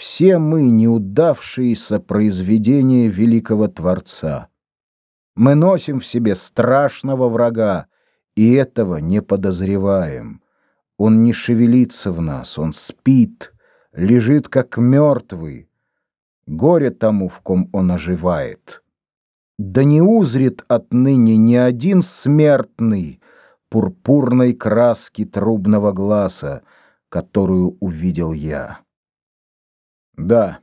Все мы неудавшиеся произведения великого Творца. Мы носим в себе страшного врага, и этого не подозреваем. Он не шевелится в нас, он спит, лежит как мертвый. Горе тому, в ком он оживает. Да не узрит отныне ни один смертный пурпурной краски трубного глаза, которую увидел я. Да,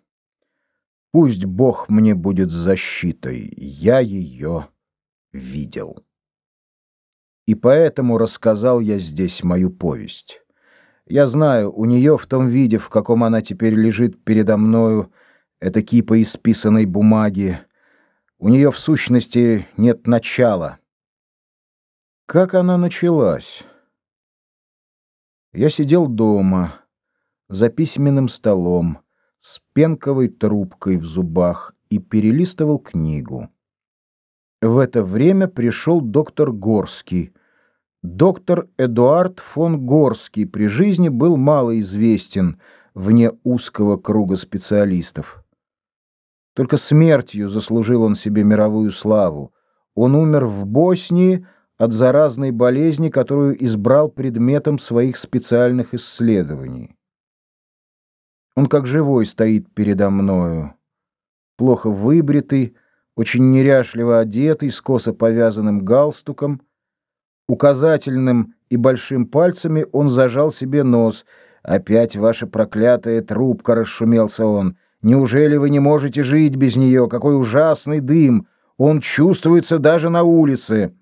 пусть Бог мне будет защитой, я ее видел. И поэтому рассказал я здесь мою повесть. Я знаю, у нее в том виде, в каком она теперь лежит передо мною, это кипа исписанной бумаги, у нее в сущности нет начала. Как она началась? Я сидел дома, за письменным столом, с пенковой трубкой в зубах и перелистывал книгу. В это время пришел доктор Горский. Доктор Эдуард фон Горский при жизни был малоизвестен вне узкого круга специалистов. Только смертью заслужил он себе мировую славу. Он умер в Боснии от заразной болезни, которую избрал предметом своих специальных исследований. Он как живой стоит передо мною, плохо выбритый, очень неряшливо одетый, с косо повязанным галстуком. Указательным и большим пальцами он зажал себе нос. «Опять ваша проклятая трубка!» — расшумелся он. «Неужели вы не можете жить без нее? Какой ужасный дым! Он чувствуется даже на улице!»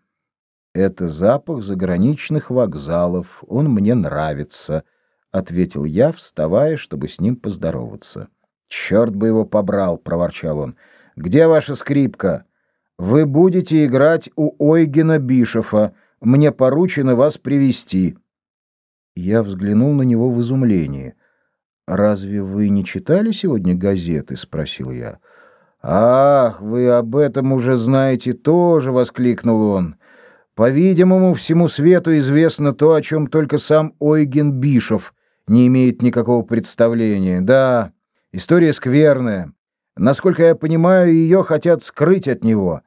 «Это запах заграничных вокзалов. Он мне нравится», ответил я, вставая, чтобы с ним поздороваться. Черт бы его побрал, проворчал он. Где ваша скрипка? Вы будете играть у Ойгена Бишофа. Мне поручено вас привести. Я взглянул на него в изумлении. Разве вы не читали сегодня газеты, спросил я. Ах, вы об этом уже знаете тоже, воскликнул он. По-видимому, всему свету известно то, о чем только сам Ойген Бишов не имеет никакого представления. Да, история скверная. Насколько я понимаю, ее хотят скрыть от него.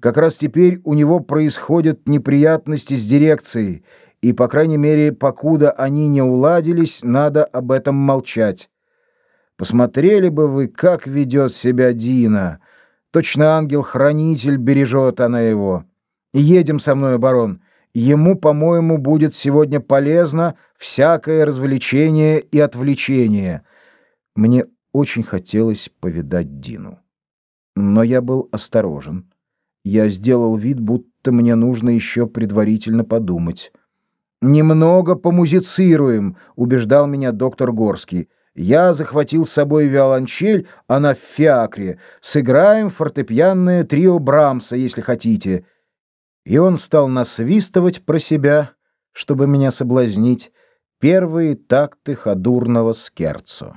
Как раз теперь у него происходят неприятности с дирекцией, и, по крайней мере, покуда они не уладились, надо об этом молчать. Посмотрели бы вы, как ведет себя Дина. Точно ангел-хранитель бережет она его. Едем со мной, барон. Ему, по-моему, будет сегодня полезно всякое развлечение и отвлечение. Мне очень хотелось повидать Дину. Но я был осторожен. Я сделал вид, будто мне нужно еще предварительно подумать. «Немного помузицируем», — убеждал меня доктор Горский. «Я захватил с собой виолончель, она в фиакре. Сыграем фортепианное трио Брамса, если хотите». И он стал насвистывать про себя, чтобы меня соблазнить, первые такты ходурного скерцо.